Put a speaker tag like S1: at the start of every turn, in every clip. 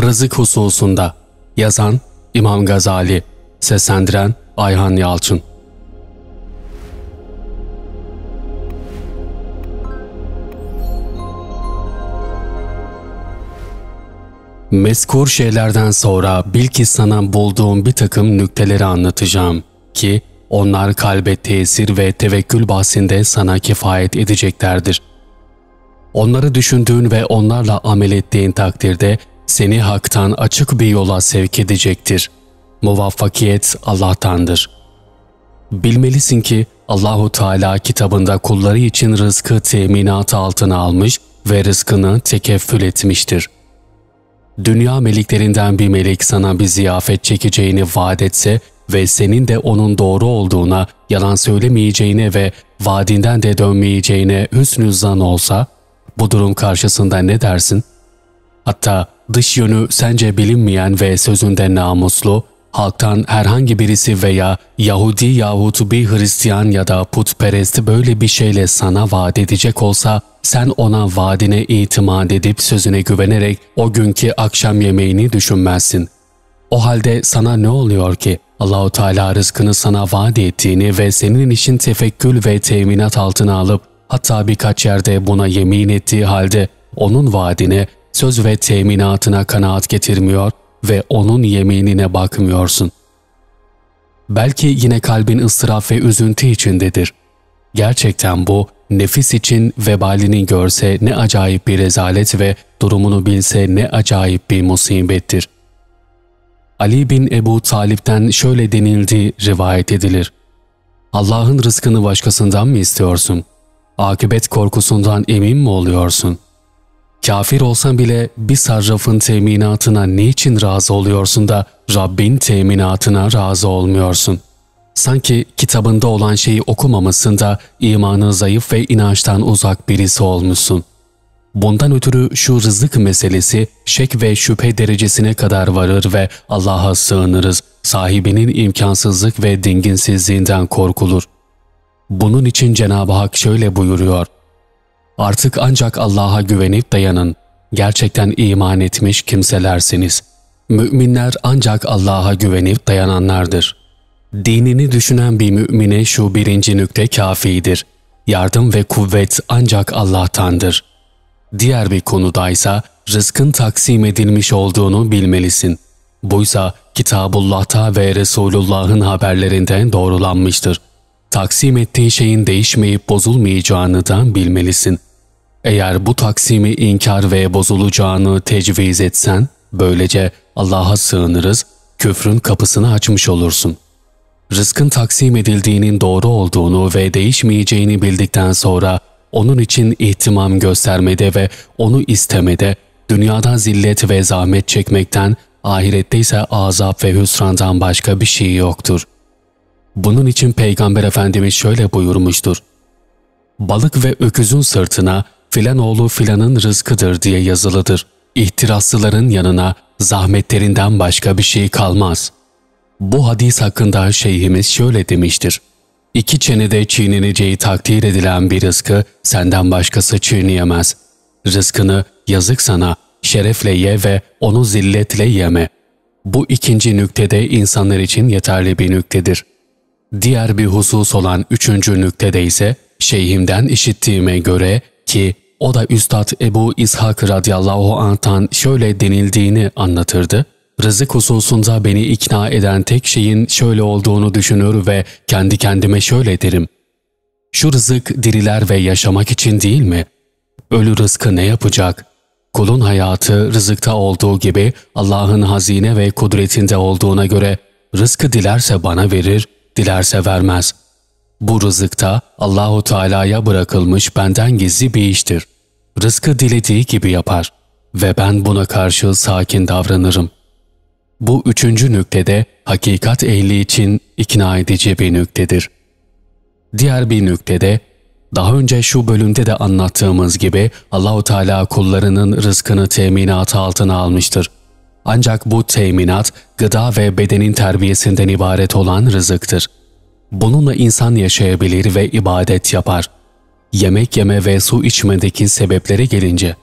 S1: Rızık hususunda Yazan İmam Gazali Seslendiren Ayhan Yalçın Meskur şeylerden sonra bil ki sana bulduğum bir takım nükteleri anlatacağım ki onlar kalbe tesir ve tevekkül bahsinde sana kifayet edeceklerdir. Onları düşündüğün ve onlarla amel ettiğin takdirde seni haktan açık bir yola sevk edecektir. Muvaffakiyet Allah'tandır. Bilmelisin ki Allahu Teala kitabında kulları için rızkı teminatı altına almış ve rızkını tekeffül etmiştir. Dünya meliklerinden bir melek sana bir ziyafet çekeceğini vaat etse ve senin de onun doğru olduğuna, yalan söylemeyeceğine ve vaadinden de dönmeyeceğine hüsnü zan olsa, bu durum karşısında ne dersin? Hatta dış yönü sence bilinmeyen ve sözünde namuslu, halktan herhangi birisi veya Yahudi yahut bir Hristiyan ya da putperest böyle bir şeyle sana vaat edecek olsa, sen ona vaadine itimat edip sözüne güvenerek o günkü akşam yemeğini düşünmezsin. O halde sana ne oluyor ki? Allahu Teala rızkını sana vaat ettiğini ve senin için tefekkül ve teminat altına alıp hatta birkaç yerde buna yemin ettiği halde onun vaadine, söz ve teminatına kanaat getirmiyor ve onun yeminine bakmıyorsun. Belki yine kalbin ıstıraf ve üzüntü içindedir. Gerçekten bu, nefis için vebalini görse ne acayip bir rezalet ve durumunu bilse ne acayip bir musibettir. Ali bin Ebu Talip'ten şöyle denildi rivayet edilir. Allah'ın rızkını başkasından mı istiyorsun? Akıbet korkusundan emin mi oluyorsun? Kafir olsan bile bir sarrafın teminatına niçin razı oluyorsun da Rabbin teminatına razı olmuyorsun? Sanki kitabında olan şeyi okumamışsın da imanı zayıf ve inançtan uzak birisi olmuşsun. Bundan ötürü şu rızık meselesi şek ve şüphe derecesine kadar varır ve Allah'a sığınırız. Sahibinin imkansızlık ve dinginsizliğinden korkulur. Bunun için Cenab-ı Hak şöyle buyuruyor. Artık ancak Allah'a güvenip dayanın. Gerçekten iman etmiş kimselersiniz. Müminler ancak Allah'a güvenip dayananlardır. Dinini düşünen bir mümine şu birinci nükte kafidir. Yardım ve kuvvet ancak Allah'tandır. Diğer bir konudaysa rızkın taksim edilmiş olduğunu bilmelisin. Buysa Kitabullah'ta ve Resulullah'ın haberlerinden doğrulanmıştır. Taksim ettiğin şeyin değişmeyip bozulmayacağını da bilmelisin. Eğer bu taksimi inkar ve bozulacağını tecviz etsen, böylece Allah'a sığınırız, küfrün kapısını açmış olursun. Rızkın taksim edildiğinin doğru olduğunu ve değişmeyeceğini bildikten sonra onun için ihtimam göstermede ve onu istemede, dünyada zillet ve zahmet çekmekten, ahirette ise azap ve hüsrandan başka bir şey yoktur. Bunun için Peygamber Efendimiz şöyle buyurmuştur. Balık ve öküzün sırtına filan oğlu filanın rızkıdır diye yazılıdır. İhtiraslıların yanına zahmetlerinden başka bir şey kalmaz. Bu hadis hakkında şeyhimiz şöyle demiştir. İki çenede çiğneneceği takdir edilen bir rızkı senden başkası çiğneyemez. Rızkını yazık sana, şerefle ye ve onu zilletle yeme. Bu ikinci nüktede insanlar için yeterli bir nüktedir. Diğer bir husus olan üçüncü nüktede ise şeyhimden işittiğime göre ki o da Üstad Ebu İshak radıyallahu anh'tan şöyle denildiğini anlatırdı. Rızık hususunda beni ikna eden tek şeyin şöyle olduğunu düşünür ve kendi kendime şöyle derim. Şu rızık diriler ve yaşamak için değil mi? Ölü rızkı ne yapacak? Kulun hayatı rızıkta olduğu gibi Allah'ın hazine ve kudretinde olduğuna göre rızkı dilerse bana verir, dilerse vermez. Bu rızıkta Allahu Teala'ya bırakılmış benden gizli bir iştir. Rızkı dilediği gibi yapar ve ben buna karşı sakin davranırım. Bu üçüncü nüktede hakikat ehli için ikna edici bir nüktedir. Diğer bir nüktede daha önce şu bölümde de anlattığımız gibi Allahu Teala kullarının rızkını teminat altına almıştır. Ancak bu teminat gıda ve bedenin terbiyesinden ibaret olan rızıktır. Bununla insan yaşayabilir ve ibadet yapar. Yemek yeme ve su içmedeki sebeplere gelince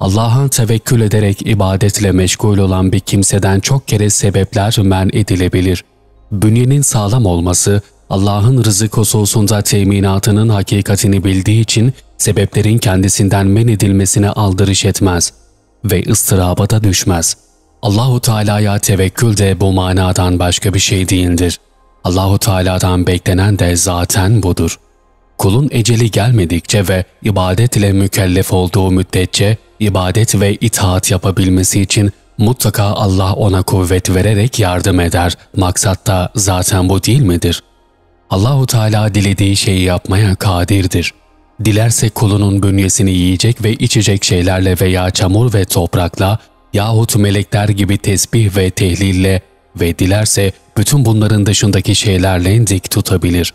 S1: Allah'a tevekkül ederek ibadetle meşgul olan bir kimseden çok kere sebepler men edilebilir. Bünyenin sağlam olması, Allah'ın rızık hususunda teminatının hakikatini bildiği için sebeplerin kendisinden men edilmesine aldırış etmez ve ıstıraba da düşmez. Allahu Teala'ya tevekkül de bu manadan başka bir şey değildir. Allahu Teala'dan beklenen de zaten budur. Kulun eceli gelmedikçe ve ibadet ile mükellef olduğu müddetçe ibadet ve itaat yapabilmesi için mutlaka Allah ona kuvvet vererek yardım eder. Maksat da zaten bu değil midir? Allahu Teala dilediği şeyi yapmaya kadirdir. Dilerse kulunun bünyesini yiyecek ve içecek şeylerle veya çamur ve toprakla yahut melekler gibi tesbih ve tehlille ve dilerse bütün bunların dışındaki şeylerle dik tutabilir.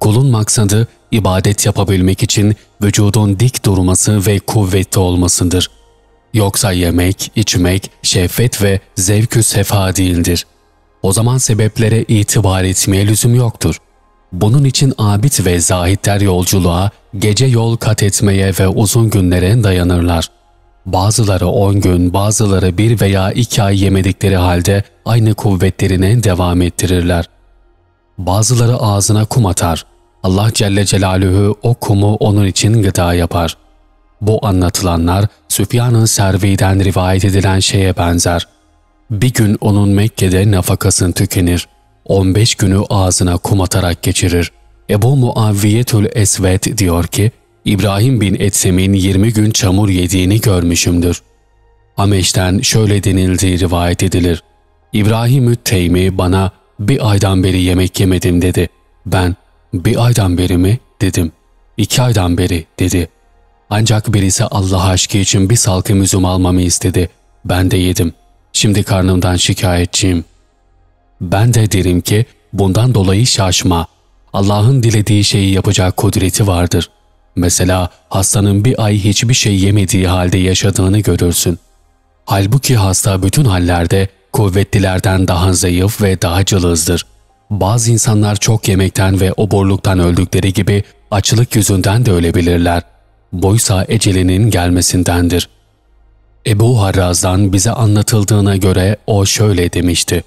S1: Kulun maksadı ibadet yapabilmek için vücudun dik durması ve kuvvetli olmasıdır. Yoksa yemek, içmek, şehvet ve zevkü sefa değildir. O zaman sebeplere itibar etmeye lüzum yoktur. Bunun için abid ve zahitler yolculuğa, gece yol kat etmeye ve uzun günlere dayanırlar. Bazıları on gün, bazıları bir veya iki ay yemedikleri halde aynı kuvvetlerine devam ettirirler. Bazıları ağzına kum atar. Allah Celle Celaluhu o kumu onun için gıda yapar. Bu anlatılanlar Süfyan'ın Servi'den rivayet edilen şeye benzer. Bir gün onun Mekke'de nafakasın tükenir. 15 günü ağzına kum atarak geçirir. Ebu Muavviyetül Esved diyor ki, İbrahim bin Etsem'in 20 gün çamur yediğini görmüşümdür. Hameş'ten şöyle denildiği rivayet edilir. İbrahim Teymi bana bir aydan beri yemek yemedim dedi. Ben bir aydan beri mi dedim. İki aydan beri dedi. Ancak birisi Allah aşkı için bir salkım üzüm almamı istedi. Ben de yedim. Şimdi karnımdan şikayetçiyim. Ben de derim ki bundan dolayı şaşma. Allah'ın dilediği şeyi yapacak kudreti vardır. Mesela hastanın bir ay hiçbir şey yemediği halde yaşadığını görürsün. Halbuki hasta bütün hallerde kuvvetlilerden daha zayıf ve daha cılızdır. Bazı insanlar çok yemekten ve oburluktan öldükleri gibi açlık yüzünden de ölebilirler. Boysa ecelinin gelmesindendir. Ebu Harraz'dan bize anlatıldığına göre o şöyle demişti.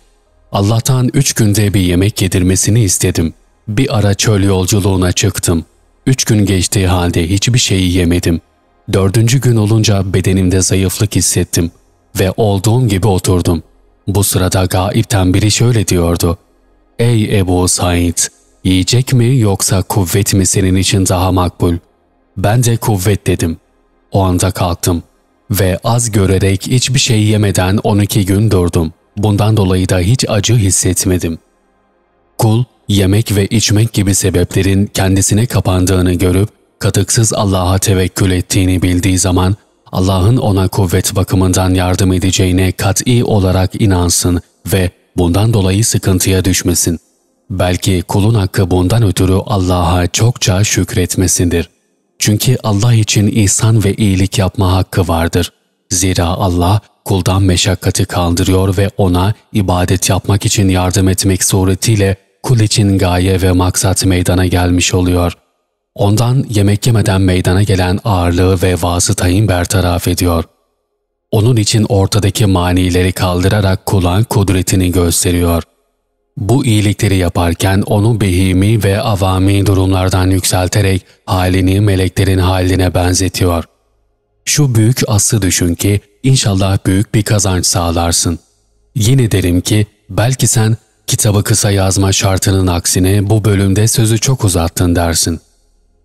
S1: Allah'tan üç günde bir yemek yedirmesini istedim. Bir ara çöl yolculuğuna çıktım. Üç gün geçtiği halde hiçbir şeyi yemedim. Dördüncü gün olunca bedenimde zayıflık hissettim ve olduğum gibi oturdum. Bu sırada gaipten biri şöyle diyordu. Ey Ebu Said! Yiyecek mi yoksa kuvvet mi senin için daha makbul? Ben de kuvvet dedim. O anda kalktım ve az görerek hiçbir şey yemeden 12 gün durdum. Bundan dolayı da hiç acı hissetmedim. Kul, yemek ve içmek gibi sebeplerin kendisine kapandığını görüp, katıksız Allah'a tevekkül ettiğini bildiği zaman, Allah'ın ona kuvvet bakımından yardım edeceğine kat'i olarak inansın ve bundan dolayı sıkıntıya düşmesin. Belki kulun hakkı bundan ötürü Allah'a çokça şükretmesindir. Çünkü Allah için ihsan ve iyilik yapma hakkı vardır. Zira Allah kuldan meşakkati kaldırıyor ve ona ibadet yapmak için yardım etmek suretiyle kul için gaye ve maksat meydana gelmiş oluyor. Ondan yemek yemeden meydana gelen ağırlığı ve vasıtayı bertaraf ediyor. Onun için ortadaki manileri kaldırarak kulan kudretini gösteriyor. Bu iyilikleri yaparken onu behimi ve avami durumlardan yükselterek halini meleklerin haline benzetiyor. Şu büyük aslı düşün ki İnşallah büyük bir kazanç sağlarsın. Yine derim ki belki sen kitabı kısa yazma şartının aksine bu bölümde sözü çok uzattın dersin.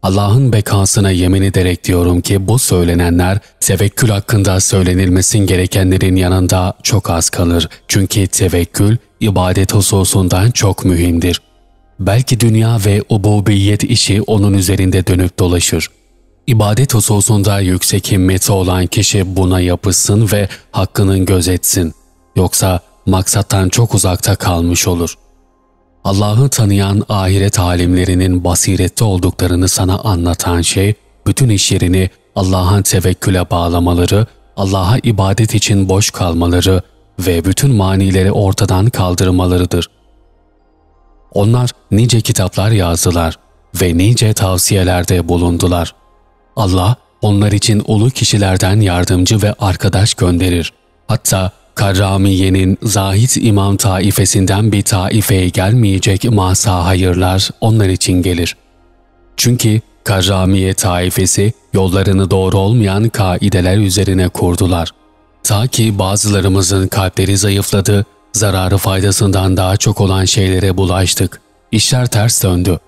S1: Allah'ın bekasına yemin ederek diyorum ki bu söylenenler tevekkül hakkında söylenilmesin gerekenlerin yanında çok az kalır. Çünkü tevekkül ibadet hususundan çok mühimdir. Belki dünya ve ububiyet işi onun üzerinde dönüp dolaşır. İbadet hususunda yüksek himmeti olan kişi buna yapışsın ve hakkının gözetsin. Yoksa maksattan çok uzakta kalmış olur. Allah'ı tanıyan ahiret alimlerinin basiretli olduklarını sana anlatan şey, bütün işlerini Allah'a tevekküle bağlamaları, Allah'a ibadet için boş kalmaları ve bütün manileri ortadan kaldırmalarıdır. Onlar nice kitaplar yazdılar ve nice tavsiyelerde bulundular. Allah onlar için ulu kişilerden yardımcı ve arkadaş gönderir. Hatta Karramiye'nin zahit imam taifesinden bir taifeye gelmeyecek masa hayırlar onlar için gelir. Çünkü Karramiye taifesi yollarını doğru olmayan kaideler üzerine kurdular. Ta ki bazılarımızın kalpleri zayıfladı, zararı faydasından daha çok olan şeylere bulaştık. İşler ters döndü.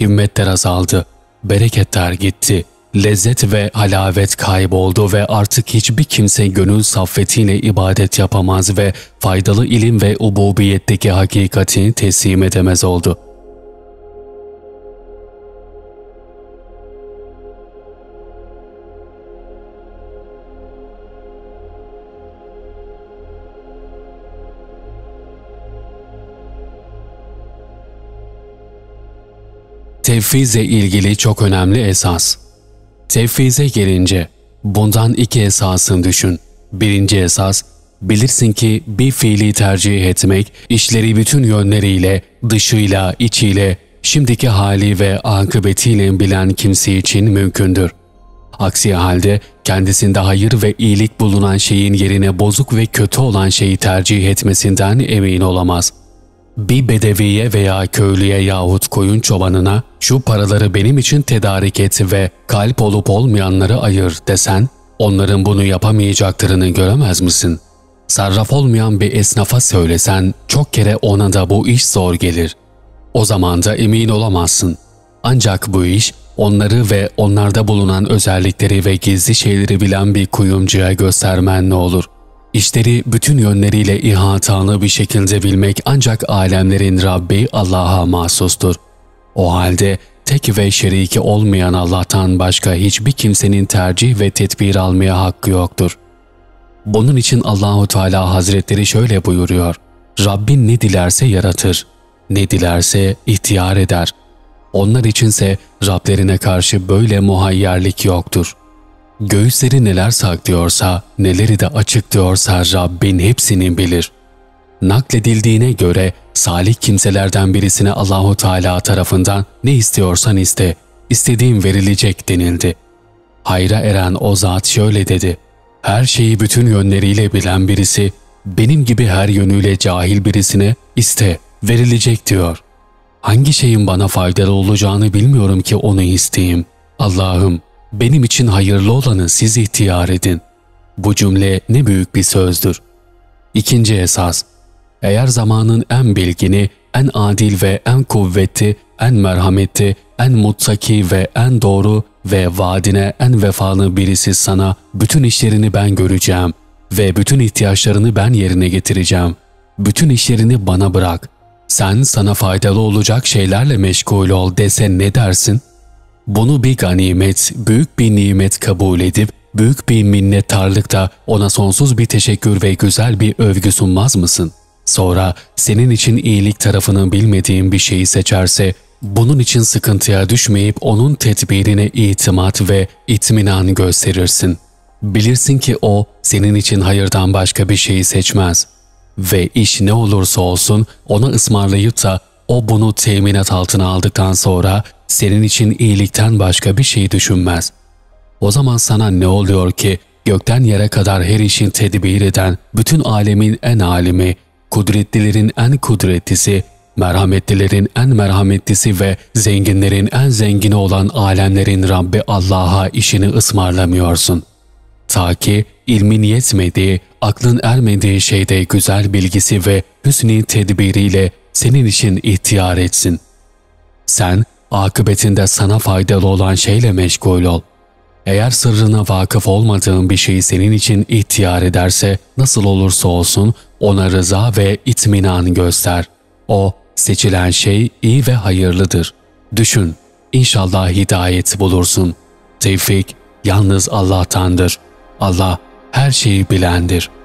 S1: Himmetler azaldı. Bereketler gitti. Lezzet ve halavet kayboldu ve artık hiçbir kimse gönül saffetiyle ibadet yapamaz ve faydalı ilim ve ububiyetteki hakikatini teslim edemez oldu.'' Tevfize ilgili çok önemli esas. Tevfize gelince bundan iki esasını düşün. Birinci esas, bilirsin ki bir fiili tercih etmek, işleri bütün yönleriyle, dışıyla, içiyle, şimdiki hali ve akıbetiyle bilen kimse için mümkündür. Aksi halde kendisinde hayır ve iyilik bulunan şeyin yerine bozuk ve kötü olan şeyi tercih etmesinden emin olamaz.'' Bir bedeviye veya köylüye yahut koyun çobanına şu paraları benim için tedarik et ve kalp olup olmayanları ayır desen, onların bunu yapamayacaklarını göremez misin? Sarraf olmayan bir esnafa söylesen çok kere ona da bu iş zor gelir. O zaman da emin olamazsın. Ancak bu iş onları ve onlarda bulunan özellikleri ve gizli şeyleri bilen bir kuyumcuya göstermen ne olur? İşleri bütün yönleriyle ihatalı bir şekilde bilmek ancak alemlerin Rabbi Allah'a mahsustur. O halde tek ve şeriki olmayan Allah'tan başka hiçbir kimsenin tercih ve tedbir almaya hakkı yoktur. Bunun için Allahu Teala Hazretleri şöyle buyuruyor. Rabbin ne dilerse yaratır, ne dilerse ihtiyar eder. Onlar içinse Rablerine karşı böyle muhayyerlik yoktur.'' Göğüsleri neler saklıyorsa, neleri de açık diyorsa Rabbin hepsini bilir. Nakledildiğine göre salih kimselerden birisine Allahu Teala tarafından ne istiyorsan iste, istediğin verilecek denildi. Hayra eren o zat şöyle dedi. Her şeyi bütün yönleriyle bilen birisi, benim gibi her yönüyle cahil birisine iste, verilecek diyor. Hangi şeyin bana faydalı olacağını bilmiyorum ki onu isteyeyim. Allah'ım benim için hayırlı olanı siz ihtiyar edin. Bu cümle ne büyük bir sözdür. İkinci esas, eğer zamanın en bilgini, en adil ve en kuvvetli, en merhametli, en muttaki ve en doğru ve vaadine en vefalı birisi sana bütün işlerini ben göreceğim ve bütün ihtiyaçlarını ben yerine getireceğim. Bütün işlerini bana bırak. Sen sana faydalı olacak şeylerle meşgul ol dese ne dersin?'' Bunu bir ganimet, büyük bir nimet kabul edip büyük bir minnettarlıkta ona sonsuz bir teşekkür ve güzel bir övgü sunmaz mısın? Sonra senin için iyilik tarafını bilmediğin bir şeyi seçerse bunun için sıkıntıya düşmeyip onun tedbirine itimat ve itminan gösterirsin. Bilirsin ki o senin için hayırdan başka bir şeyi seçmez. Ve iş ne olursa olsun ona ısmarlayıp da o bunu teminat altına aldıktan sonra senin için iyilikten başka bir şey düşünmez. O zaman sana ne oluyor ki gökten yere kadar her işin tedbir eden, bütün alemin en alimi, kudretlilerin en kudretlisi, merhametlilerin en merhametlisi ve zenginlerin en zengini olan alemlerin Rabbi Allah'a işini ısmarlamıyorsun. Ta ki ilmin yetmediği, aklın ermediği şeyde güzel bilgisi ve hüsnü tedbiriyle senin için ihtiyar etsin. Sen akıbetinde sana faydalı olan şeyle meşgul ol. Eğer sırrına vakıf olmadığın bir şeyi senin için ihtiyar ederse nasıl olursa olsun ona rıza ve itminan göster. O seçilen şey iyi ve hayırlıdır. Düşün, inşallah hidayet bulursun. Tevfik yalnız Allah'tandır. Allah her şeyi bilendir.''